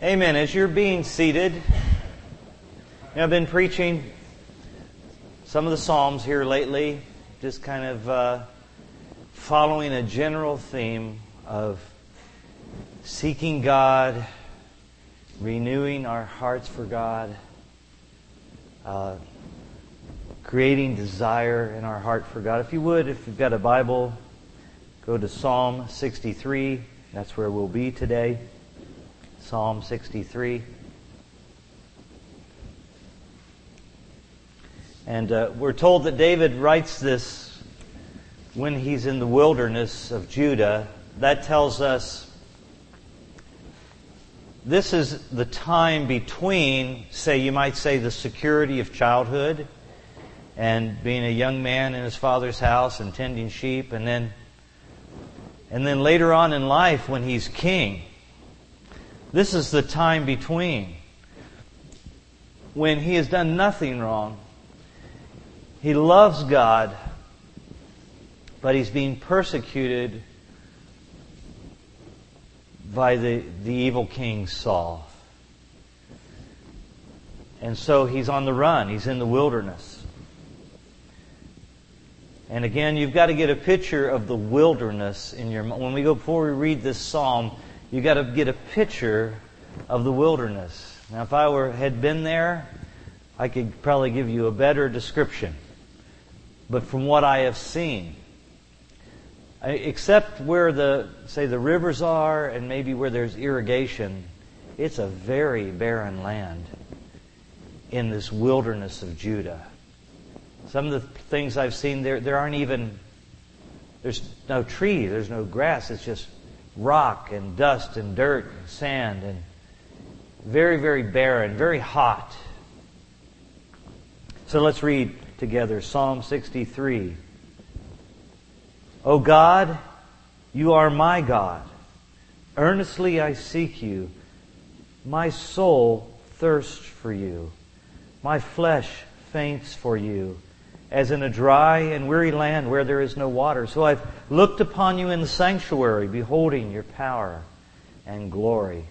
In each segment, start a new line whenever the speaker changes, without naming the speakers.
Amen. As you're being seated, I've been preaching some of the Psalms here lately, just kind of uh, following a general theme of seeking God, renewing our hearts for God, uh, creating desire in our heart for God. If you would, if you've got a Bible, go to Psalm 63. That's where we'll be today. Psalm 63. And uh, we're told that David writes this when he's in the wilderness of Judah. That tells us this is the time between, say, you might say, the security of childhood and being a young man in his father's house and tending sheep, and then, and then later on in life when he's king. This is the time between when he has done nothing wrong. He loves God, but he's being persecuted by the, the evil king Saul. And so he's on the run. He's in the wilderness. And again, you've got to get a picture of the wilderness in your mind. when we go before we read this psalm you got to get a picture of the wilderness. Now, if I were had been there, I could probably give you a better description. But from what I have seen, except where the say the rivers are and maybe where there's irrigation, it's a very barren land in this wilderness of Judah. Some of the things I've seen there there aren't even there's no tree, there's no grass, it's just rock and dust and dirt and sand and very, very barren, very hot. So let's read together Psalm 63. O God, you are my God. Earnestly I seek you. My soul thirsts for you. My flesh faints for you as in a dry and weary land where there is no water. So I've looked upon you in the sanctuary, beholding your power and glory.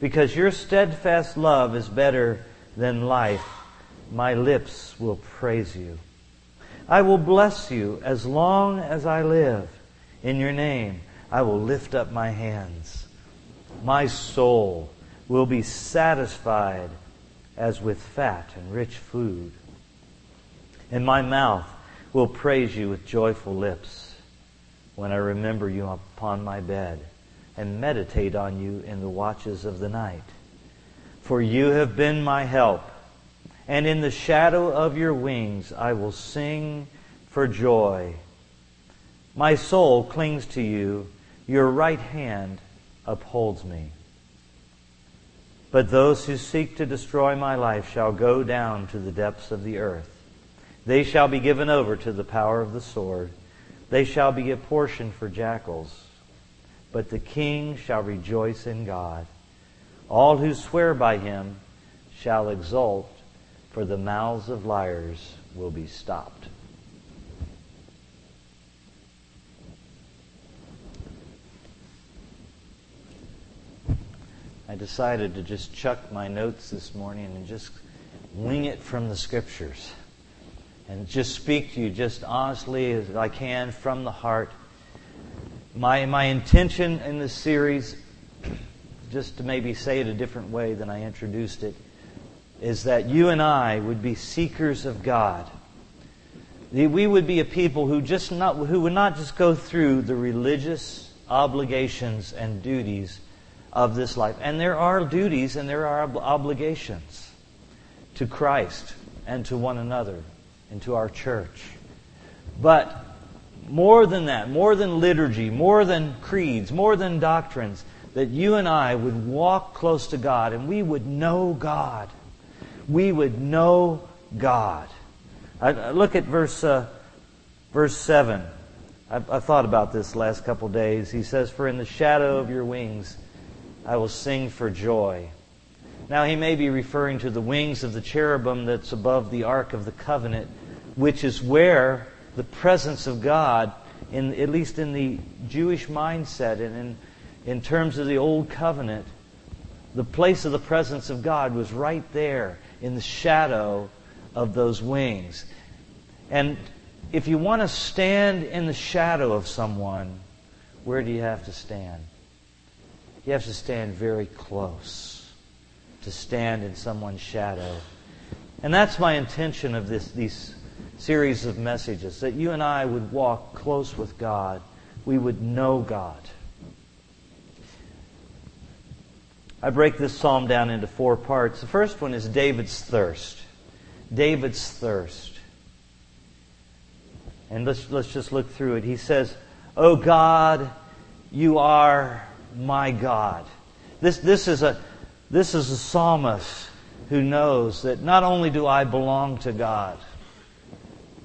Because your steadfast love is better than life, my lips will praise you. I will bless you as long as I live. In your name, I will lift up my hands. My soul will be satisfied as with fat and rich food and my mouth will praise you with joyful lips when I remember you upon my bed and meditate on you in the watches of the night. For you have been my help, and in the shadow of your wings I will sing for joy. My soul clings to you, your right hand upholds me. But those who seek to destroy my life shall go down to the depths of the earth. They shall be given over to the power of the sword. They shall be a portion for jackals. But the king shall rejoice in God. All who swear by him shall exult, for the mouths of liars will be stopped. I decided to just chuck my notes this morning and just wing it from the scriptures and just speak to you just honestly as I can from the heart. My, my intention in this series, just to maybe say it a different way than I introduced it, is that you and I would be seekers of God. We would be a people who just not, who would not just go through the religious obligations and duties of this life. And there are duties and there are obligations to Christ and to one another into our church. But more than that, more than liturgy, more than creeds, more than doctrines, that you and I would walk close to God and we would know God. We would know God. I, look at verse, uh, verse 7. I, I thought about this last couple days. He says, For in the shadow of your wings I will sing for joy. Now he may be referring to the wings of the cherubim that's above the Ark of the Covenant which is where the presence of God, in, at least in the Jewish mindset and in, in terms of the Old Covenant, the place of the presence of God was right there in the shadow of those wings. And if you want to stand in the shadow of someone, where do you have to stand? You have to stand very close to stand in someone's shadow. And that's my intention of this, these series of messages that you and I would walk close with God. We would know God. I break this psalm down into four parts. The first one is David's thirst. David's thirst. And let's, let's just look through it. He says, Oh God, you are my God. This, this, is a, this is a psalmist who knows that not only do I belong to God,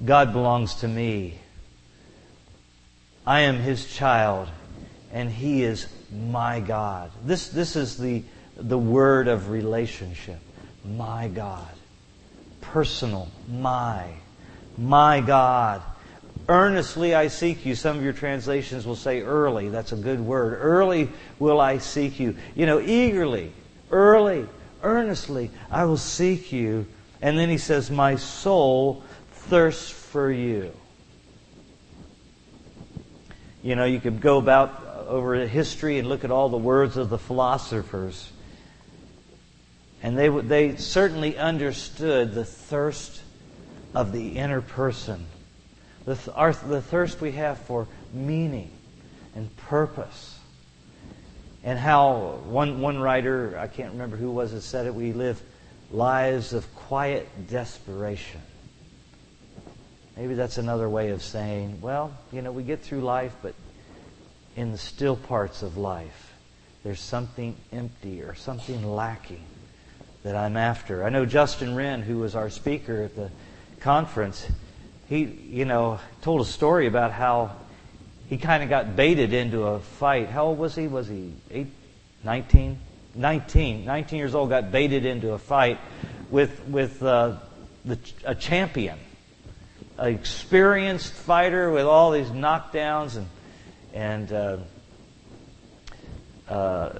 God belongs to me. I am his child, and he is my God. This, this is the, the word of relationship. My God. Personal. My. My God. Earnestly I seek you. Some of your translations will say early. That's a good word. Early will I seek you. You know, eagerly, early, earnestly I will seek you. And then he says, My soul thirsts for you. You know, you could go about over history and look at all the words of the philosophers. And they, would they certainly understood the thirst of the inner person, the, our, the thirst we have for meaning and purpose. And how one, one writer, I can't remember who was it, said it, we live lives of quiet desperation. Maybe that's another way of saying, well, you know, we get through life, but in the still parts of life, there's something empty or something lacking that I'm after. I know Justin Wren, who was our speaker at the conference, he, you know, told a story about how he kind of got baited into a fight. How old was he? Was he eight, 19? 19. 19 years old, got baited into a fight with, with uh, the, a champion an experienced fighter with all these knockdowns and and uh, uh,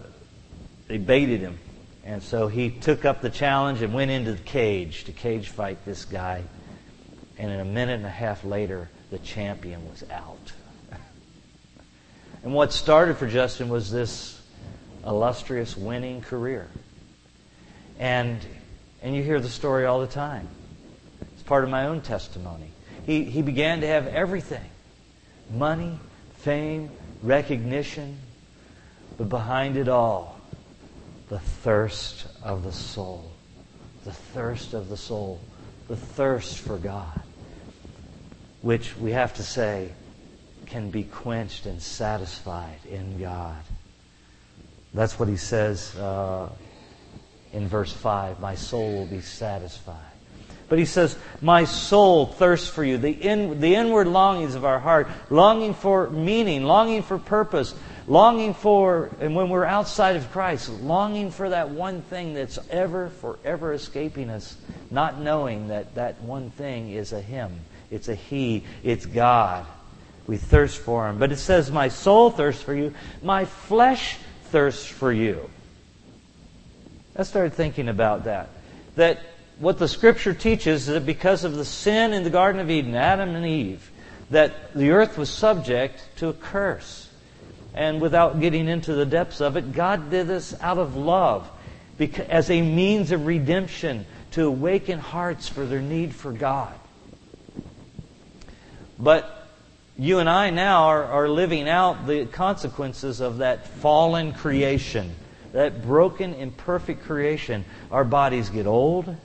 they baited him, and so he took up the challenge and went into the cage to cage fight this guy. And in a minute and a half later, the champion was out. and what started for Justin was this illustrious winning career. And and you hear the story all the time. It's part of my own testimony he, he began to have everything money, fame, recognition, but behind it all, the thirst of the soul. The thirst of the soul. The thirst for God. Which we have to say can be quenched and satisfied in God. That's what he says uh, in verse 5 My soul will be satisfied. But he says, My soul thirsts for you. The, in, the inward longings of our heart, longing for meaning, longing for purpose, longing for, and when we're outside of Christ, longing for that one thing that's ever, forever escaping us, not knowing that that one thing is a Him, it's a He, it's God. We thirst for Him. But it says, My soul thirsts for you, my flesh thirsts for you. I started thinking about that. That what the scripture teaches is that because of the sin in the Garden of Eden, Adam and Eve, that the earth was subject to a curse. And without getting into the depths of it, God did this out of love as a means of redemption to awaken hearts for their need for God. But you and I now are, are living out the consequences of that fallen creation, that broken, imperfect creation. Our bodies get old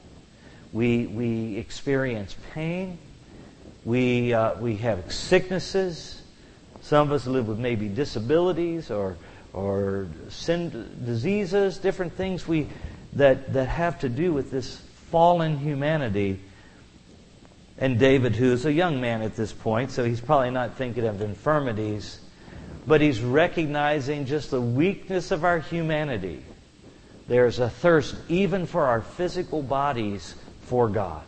we, we experience pain. We, uh, we have sicknesses. Some of us live with maybe disabilities or, or sin, diseases, different things we, that, that have to do with this fallen humanity. And David, who is a young man at this point, so he's probably not thinking of infirmities, but he's recognizing just the weakness of our humanity. There's a thirst even for our physical bodies for God.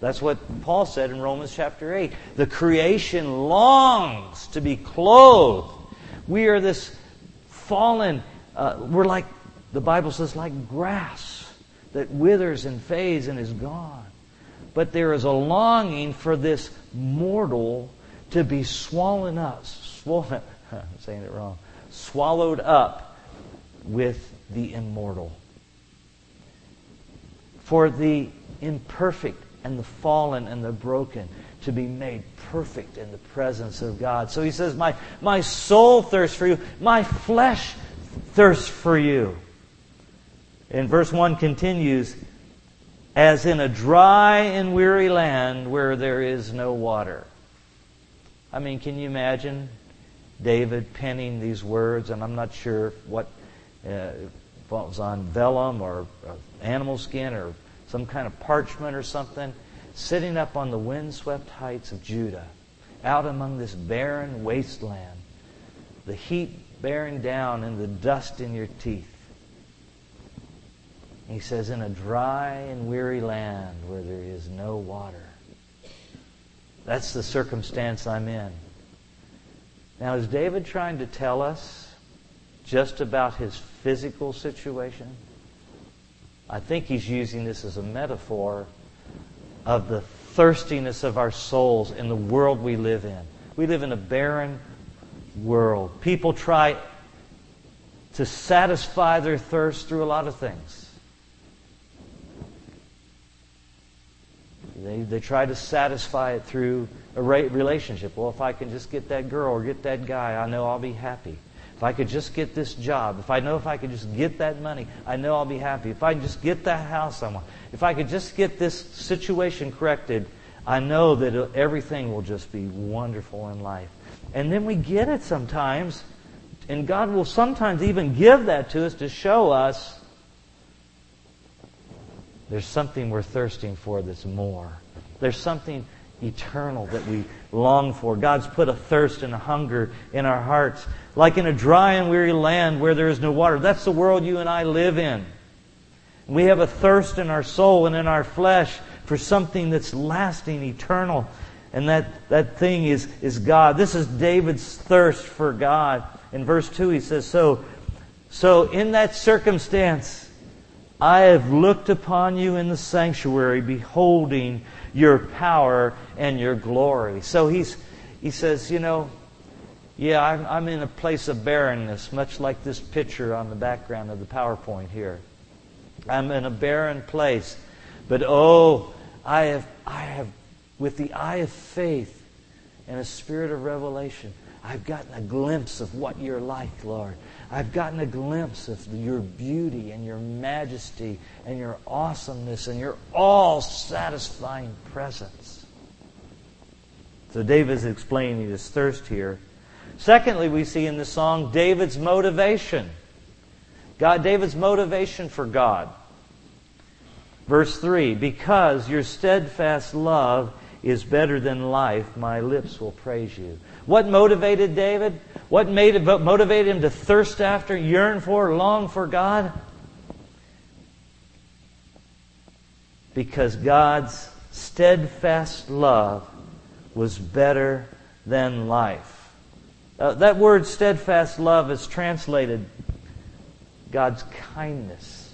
That's what Paul said in Romans chapter 8. The creation longs to be clothed. We are this fallen, uh, we're like the Bible says, like grass that withers and fades and is gone. But there is a longing for this mortal to be swollen up, swollen, I'm saying it wrong, swallowed up with the immortal. For the imperfect and the fallen and the broken to be made perfect in the presence of God. So he says, My, my soul thirsts for you, my flesh thirsts for you. And verse 1 continues, as in a dry and weary land where there is no water. I mean, can you imagine David penning these words? And I'm not sure what, uh, was on vellum or uh, animal skin or some kind of parchment or something, sitting up on the windswept heights of Judah, out among this barren wasteland, the heat bearing down and the dust in your teeth. He says, in a dry and weary land where there is no water. That's the circumstance I'm in. Now, is David trying to tell us just about his physical situation? I think he's using this as a metaphor of the thirstiness of our souls in the world we live in. We live in a barren world. People try to satisfy their thirst through a lot of things. They, they try to satisfy it through a relationship. Well, if I can just get that girl or get that guy, I know I'll be happy. If I could just get this job, if I know if I could just get that money, I know I'll be happy. If I can just get that house I want, if I could just get this situation corrected, I know that everything will just be wonderful in life. And then we get it sometimes, and God will sometimes even give that to us to show us there's something we're thirsting for that's more. There's something eternal that we long for. God's put a thirst and a hunger in our hearts, like in a dry and weary land where there is no water. That's the world you and I live in. We have a thirst in our soul and in our flesh for something that's lasting, eternal. And that, that thing is, is God. This is David's thirst for God. In verse 2, he says, So, so in that circumstance, I have looked upon you in the sanctuary, beholding your power and your glory. So he's, he says, you know, yeah, I'm, I'm in a place of barrenness, much like this picture on the background of the PowerPoint here. I'm in a barren place. But oh, I have, I have, with the eye of faith and a spirit of revelation, I've gotten a glimpse of what you're like, Lord. I've gotten a glimpse of your beauty and your majesty and your awesomeness and your all satisfying presence. So David's explaining his thirst here. Secondly, we see in the song David's motivation. God, David's motivation for God. Verse 3 Because your steadfast love is better than life, my lips will praise you. What motivated David? What made it, motivated him to thirst after, yearn for, long for God? Because God's steadfast love was better than life. Uh, that word steadfast love is translated God's kindness,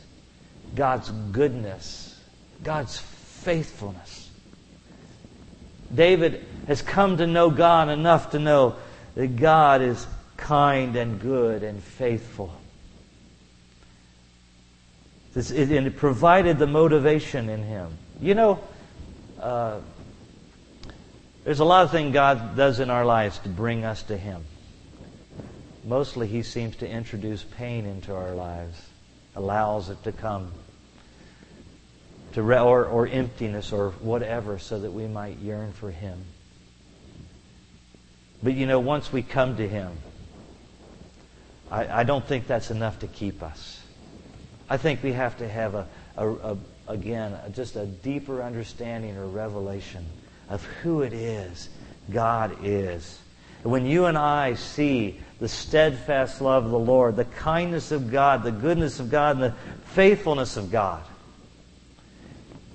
God's goodness, God's faithfulness. David has come to know God enough to know that God is kind and good and faithful. This, it, and it provided the motivation in him. You know, uh, there's a lot of things God does in our lives to bring us to Him. Mostly, He seems to introduce pain into our lives, allows it to come, to re- or, or emptiness or whatever, so that we might yearn for Him. But you know, once we come to Him, I, I don't think that's enough to keep us. I think we have to have a, a, a again, just a deeper understanding or revelation of who it is God is. When you and I see the steadfast love of the Lord, the kindness of God, the goodness of God, and the faithfulness of God,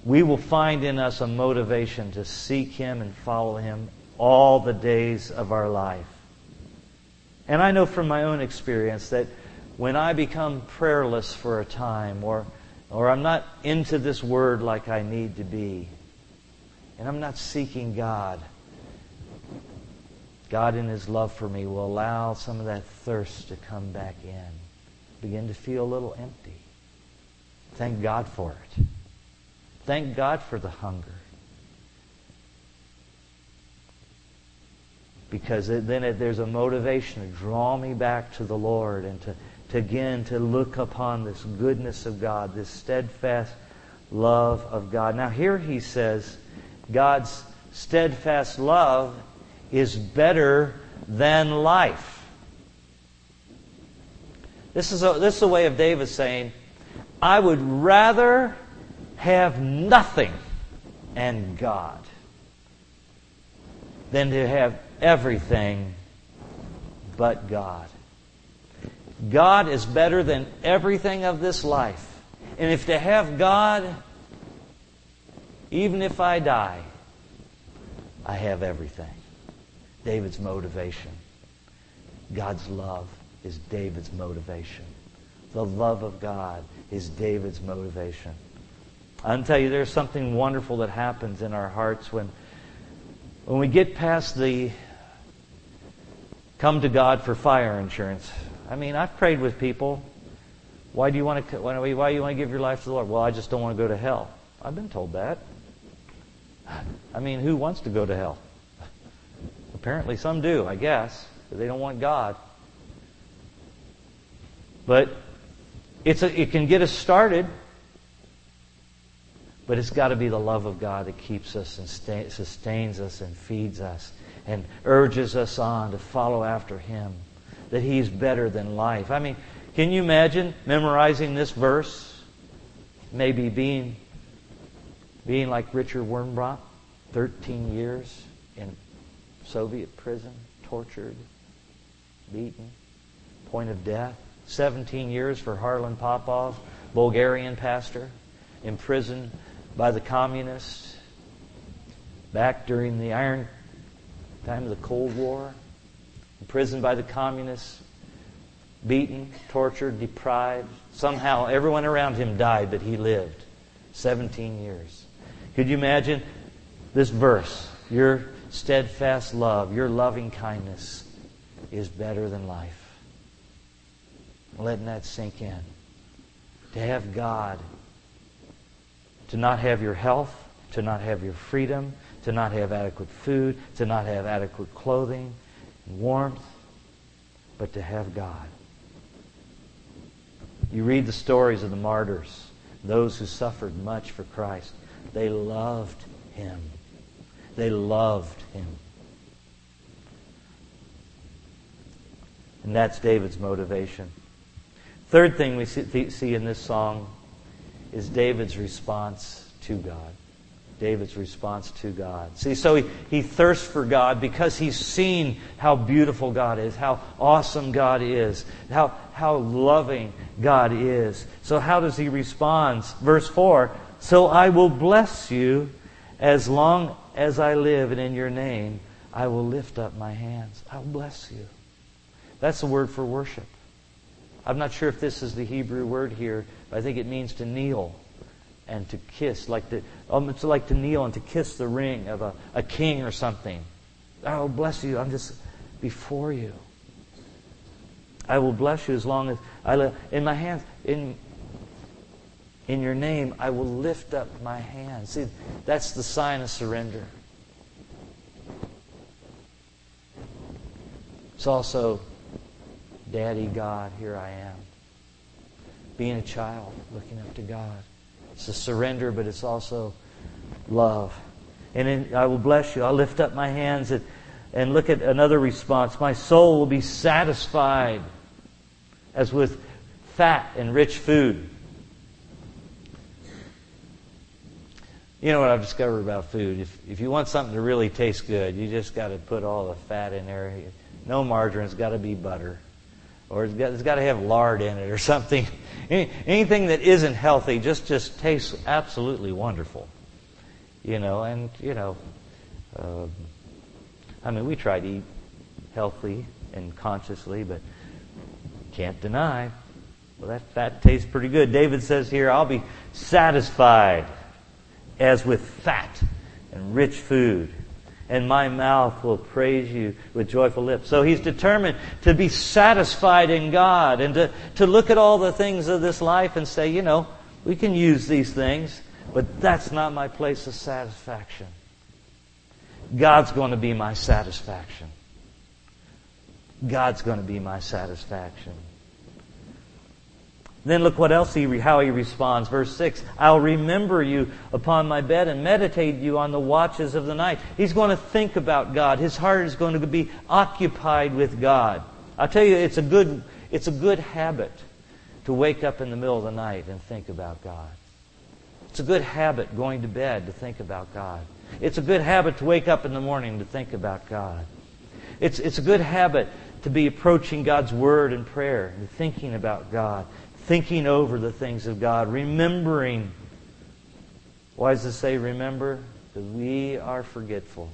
we will find in us a motivation to seek Him and follow Him all the days of our life. And I know from my own experience that when I become prayerless for a time or, or I'm not into this word like I need to be, and I'm not seeking God, God in His love for me will allow some of that thirst to come back in. Begin to feel a little empty. Thank God for it. Thank God for the hunger. Because it, then it, there's a motivation to draw me back to the Lord and to, to again to look upon this goodness of God, this steadfast love of God. Now here he says, God's steadfast love is better than life. This is a, this is a way of David saying, I would rather have nothing and God than to have everything but God. God is better than everything of this life. And if to have God, even if I die, I have everything. David's motivation. God's love is David's motivation. The love of God is David's motivation. I'll tell you, there's something wonderful that happens in our hearts when, when we get past the come to God for fire insurance. I mean, I've prayed with people. Why do you want to? Why, why do you want to give your life to the Lord? Well, I just don't want to go to hell. I've been told that. I mean, who wants to go to hell? Apparently, some do. I guess they don't want God. But it's a, it can get us started. But it's got to be the love of God that keeps us and sustains us and feeds us and urges us on to follow after Him. That He's better than life. I mean, can you imagine memorizing this verse? Maybe being, being like Richard Wurmbrand, 13 years in Soviet prison, tortured, beaten, point of death. 17 years for Harlan Popov, Bulgarian pastor, imprisoned by the communists back during the Iron time of the Cold War, imprisoned by the communists, beaten, tortured, deprived. Somehow everyone around him died, but he lived 17 years. Could you imagine this verse? Your steadfast love, your loving kindness is better than life. Letting that sink in. To have God to not have your health, to not have your freedom, to not have adequate food, to not have adequate clothing warmth, but to have God. You read the stories of the martyrs, those who suffered much for Christ. They loved Him. They loved Him. And that's David's motivation. Third thing we see in this song is David's response to God. David's response to God. See, so he, he thirsts for God because he's seen how beautiful God is, how awesome God is, how, how loving God is. So how does he respond? Verse 4 So I will bless you as long as I live, and in your name I will lift up my hands. I will bless you. That's the word for worship. I'm not sure if this is the Hebrew word here, but I think it means to kneel and to kiss, like to, um, it's like to kneel and to kiss the ring of a, a king or something. Oh, bless you. I'm just before you. I will bless you as long as I live. In my hands, in, in your name, I will lift up my hands. See, that's the sign of surrender. It's also, Daddy God, here I am being a child, looking up to God. It's a surrender, but it's also love. And in, I will bless you. I'll lift up my hands and, and look at another response. My soul will be satisfied as with fat and rich food. You know what I've discovered about food? If, if you want something to really taste good, you just got to put all the fat in there. No margarine, it's got to be butter or it's got, it's got to have lard in it or something. Any, anything that isn't healthy just just tastes absolutely wonderful, you know. And you know, uh, I mean, we try to eat healthy and consciously, but can't deny Well, that fat tastes pretty good. David says here, I'll be satisfied as with fat and rich food, and my mouth will praise you with joyful lips. So he's determined to be satisfied in God and to, to look at all the things of this life and say, you know, we can use these things, but that's not my place of satisfaction. God's going to be my satisfaction. God's going to be my satisfaction. Then look what else he, how he responds. Verse 6, I'll remember you upon my bed and meditate you on the watches of the night. He's going to think about God. His heart is going to be occupied with God. I'll tell you, it's a good, it's a good habit to wake up in the middle of the night and think about God. It's a good habit going to bed to think about God. It's a good habit to wake up in the morning to think about God. It's, it's a good habit to be approaching God's Word and prayer and thinking about God, thinking over the things of God, remembering. Why does it say remember? Because we are forgetful.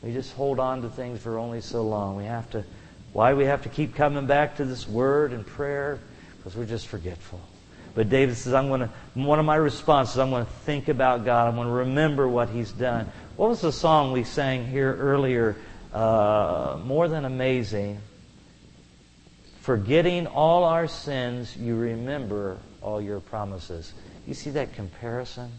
We just hold on to things for only so long. We have to, why we have to keep coming back to this Word and prayer? Because we're just forgetful. But David says, I'm going to, one of my responses, I'm going to think about God. I'm going to remember what He's done. What was the song we sang here earlier? Uh, more than amazing. Forgetting all our sins, you remember all your promises. You see that comparison?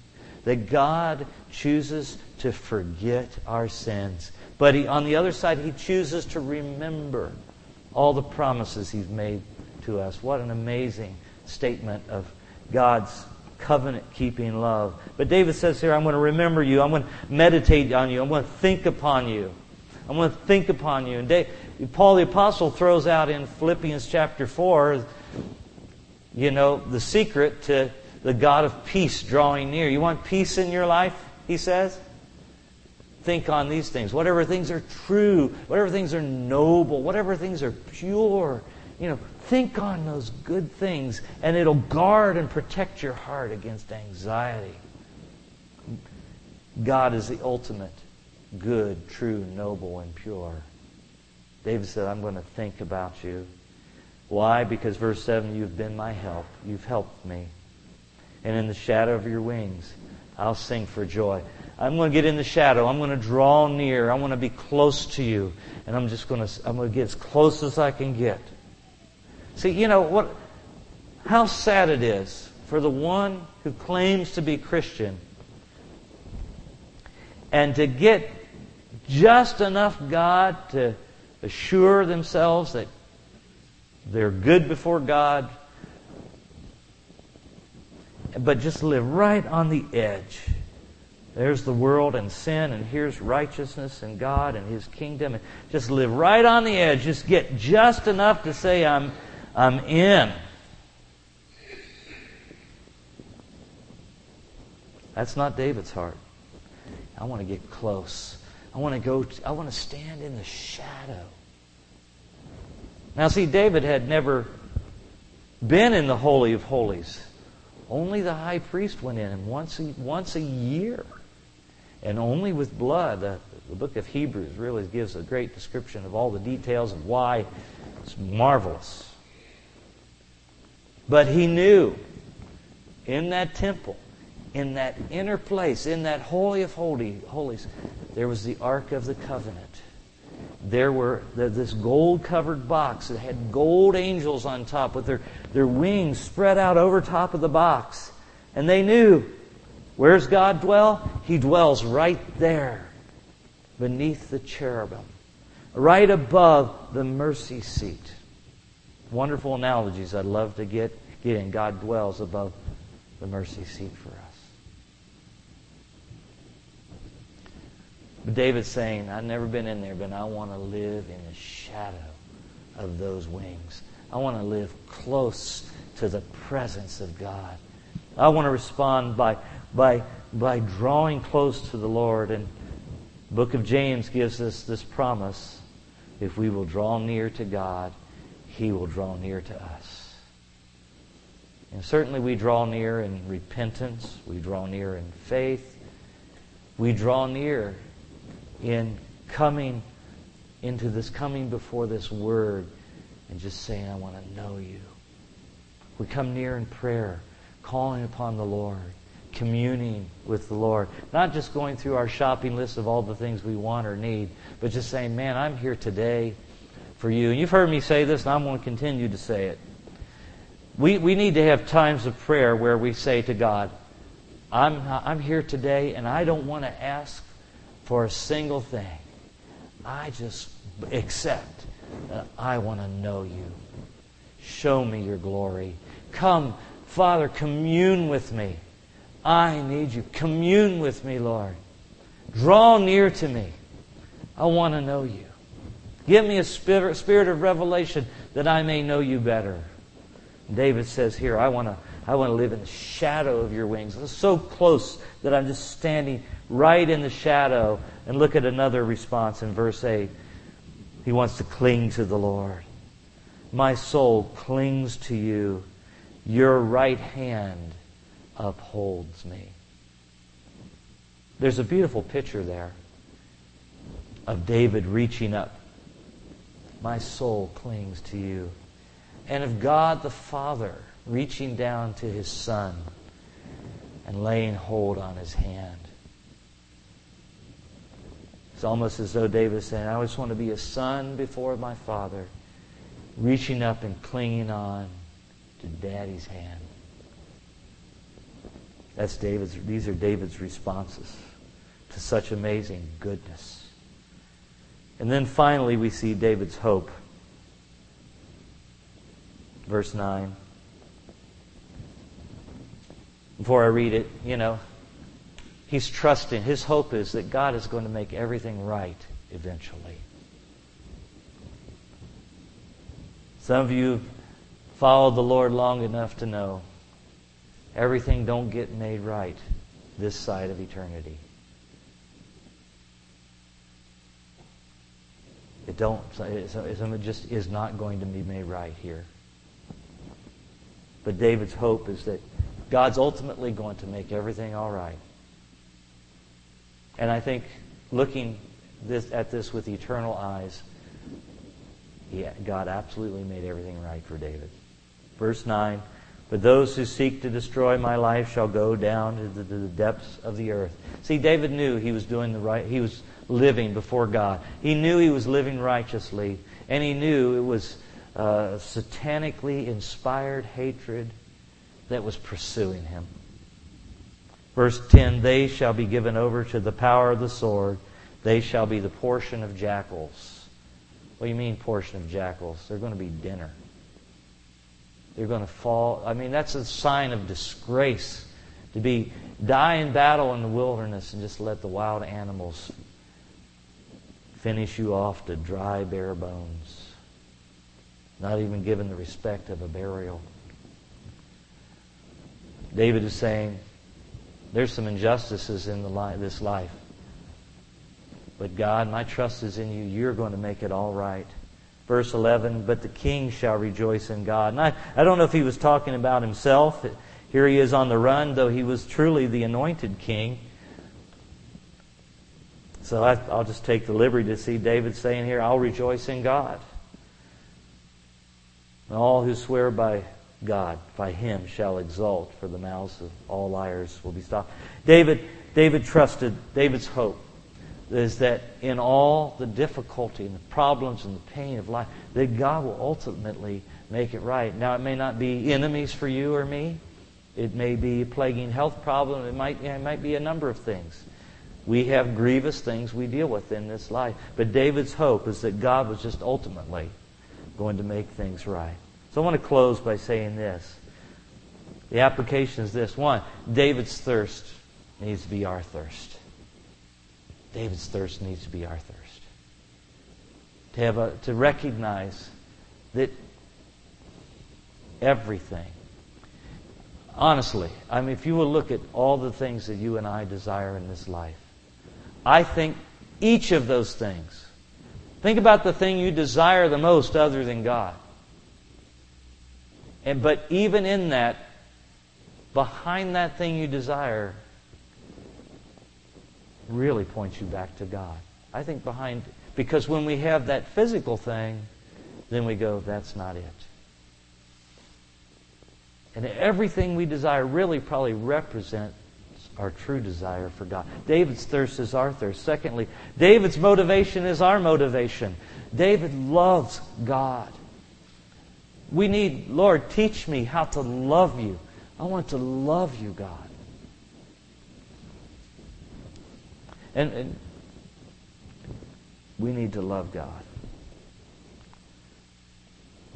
That God chooses to forget our sins. But he, on the other side, He chooses to remember all the promises He's made to us. What an amazing statement of God's covenant keeping love. But David says here, I'm going to remember you. I'm going to meditate on you. I'm going to think upon you. I'm going to think upon you. And Paul the Apostle throws out in Philippians chapter 4, you know, the secret to the God of peace drawing near. You want peace in your life, he says? Think on these things. Whatever things are true, whatever things are noble, whatever things are pure, you know, think on those good things and it'll guard and protect your heart against anxiety. God is the ultimate good, true, noble, and pure. David said, I'm going to think about you. Why? Because verse 7, you've been my help. You've helped me. And in the shadow of your wings, I'll sing for joy. I'm going to get in the shadow. I'm going to draw near. I want to be close to you. And I'm just going to, I'm going to get as close as I can get. See, you know what? How sad it is for the one who claims to be Christian and to get just enough God to assure themselves that they're good before God, but just live right on the edge. There's the world and sin, and here's righteousness and God and His kingdom. And just live right on the edge. Just get just enough to say, I'm, I'm in. That's not David's heart. I want to get close. I want to go, to, I want to stand in the shadow. Now, see, David had never been in the Holy of Holies. Only the high priest went in once a, once a year. And only with blood. The, the book of Hebrews really gives a great description of all the details of why it's marvelous. But he knew in that temple, in that inner place, in that holy of holies, there was the Ark of the Covenant. There were this gold covered box that had gold angels on top with their, their wings spread out over top of the box. And they knew where's God dwell? He dwells right there beneath the cherubim, right above the mercy seat. Wonderful analogies I'd love to get, get in. God dwells above the mercy seat for us. But David's saying, I've never been in there, but I want to live in the shadow of those wings. I want to live close to the presence of God. I want to respond by, by, by drawing close to the Lord. And the book of James gives us this promise. If we will draw near to God, He will draw near to us. And certainly we draw near in repentance. We draw near in faith. We draw near in coming into this, coming before this word and just saying, I want to know you. We come near in prayer, calling upon the Lord, communing with the Lord. Not just going through our shopping list of all the things we want or need, but just saying, man, I'm here today for you. And you've heard me say this, and I'm going to continue to say it. We, we need to have times of prayer where we say to God, I'm, I'm here today, and I don't want to ask for a single thing. I just accept that I want to know you. Show me your glory. Come, Father, commune with me. I need you. Commune with me, Lord. Draw near to me. I want to know you. Give me a spirit, spirit of revelation that I may know you better. David says here, I want to I want to live in the shadow of your wings. It's so close that I'm just standing right in the shadow. And look at another response in verse 8. He wants to cling to the Lord. My soul clings to you. Your right hand upholds me. There's a beautiful picture there of David reaching up. My soul clings to you. And of God the Father reaching down to his son and laying hold on his hand. It's almost as though David is saying, I just want to be a son before my father, reaching up and clinging on to daddy's hand. That's David's, these are David's responses to such amazing goodness. And then finally, we see David's hope. Verse 9. Before I read it, you know, he's trusting. His hope is that God is going to make everything right eventually. Some of you followed the Lord long enough to know everything don't get made right this side of eternity. It don't. It just is not going to be made right here. But David's hope is that God's ultimately going to make everything all right. And I think looking this, at this with eternal eyes, yeah, God absolutely made everything right for David. Verse 9 But those who seek to destroy my life shall go down to the, to the depths of the earth. See, David knew he was doing the right, he was living before God. He knew he was living righteously, and he knew it was uh, satanically inspired hatred that was pursuing him. Verse 10 They shall be given over to the power of the sword, they shall be the portion of jackals. What do you mean, portion of jackals? They're going to be dinner. They're going to fall. I mean, that's a sign of disgrace to be die in battle in the wilderness and just let the wild animals finish you off to dry, bare bones. Not even given the respect of a burial. David is saying, there's some injustices in the this life. But God, my trust is in you. You're going to make it all right. Verse 11, but the king shall rejoice in God. And I, I don't know if he was talking about himself. Here he is on the run, though he was truly the anointed king. So I, I'll just take the liberty to see David saying here, I'll rejoice in God. And all who swear by God by him shall exult, for the mouths of all liars will be stopped. David, David trusted, David's hope is that in all the difficulty and the problems and the pain of life, that God will ultimately make it right. Now, it may not be enemies for you or me. It may be a plaguing health problem. It might, it might be a number of things. We have grievous things we deal with in this life. But David's hope is that God was just ultimately going to make things right. So I want to close by saying this. The application is this. One, David's thirst needs to be our thirst. David's thirst needs to be our thirst. To have a, to recognize that everything, honestly, I mean, if you will look at all the things that you and I desire in this life, I think each of those things, think about the thing you desire the most other than God. And, but even in that, behind that thing you desire, really points you back to God. I think behind, because when we have that physical thing, then we go, that's not it. And everything we desire really probably represents our true desire for God. David's thirst is our thirst. Secondly, David's motivation is our motivation. David loves God. We need, Lord, teach me how to love you. I want to love you, God. And, and we need to love God.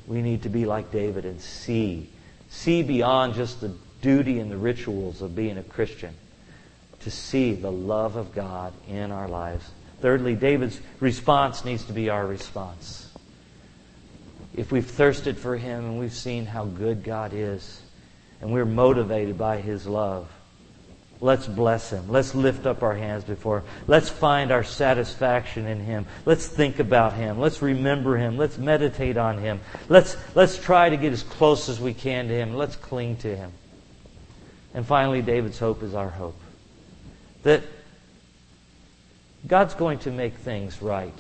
We need to be like David and see. See beyond just the duty and the rituals of being a Christian. To see the love of God in our lives. Thirdly, David's response needs to be our response. If we've thirsted for Him and we've seen how good God is, and we're motivated by His love, Let's bless Him. Let's lift up our hands before Him. Let's find our satisfaction in Him. Let's think about Him. Let's remember Him. Let's meditate on Him. Let's, let's try to get as close as we can to Him. Let's cling to Him. And finally, David's hope is our hope. That God's going to make things right.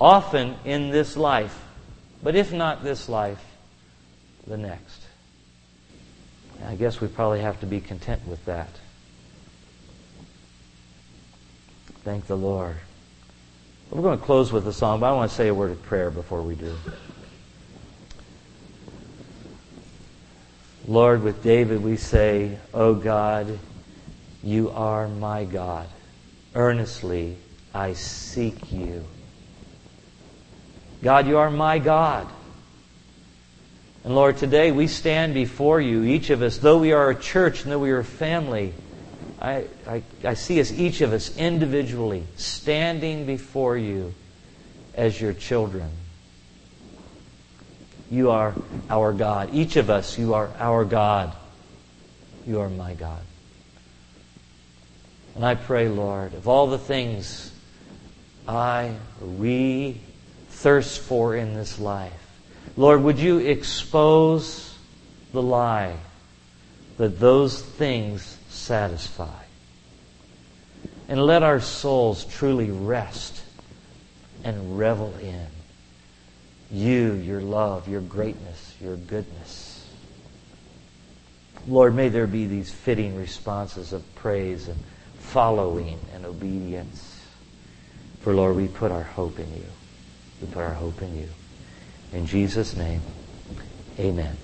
Often in this life, but if not this life, the next. I guess we probably have to be content with that. Thank the Lord. We're going to close with a song, but I want to say a word of prayer before we do. Lord, with David we say, O God, you are my God. Earnestly I seek you. God, you are my God. And Lord, today we stand before you, each of us, though we are a church and though we are a family, I, I, I see us, each of us, individually, standing before you as your children. You are our God. Each of us, you are our God. You are my God. And I pray, Lord, of all the things I, we thirst for in this life, Lord, would you expose the lie that those things satisfy? And let our souls truly rest and revel in you, your love, your greatness, your goodness. Lord, may there be these fitting responses of praise and following and obedience. For Lord, we put our hope in you. We put our hope in you. In Jesus' name, amen.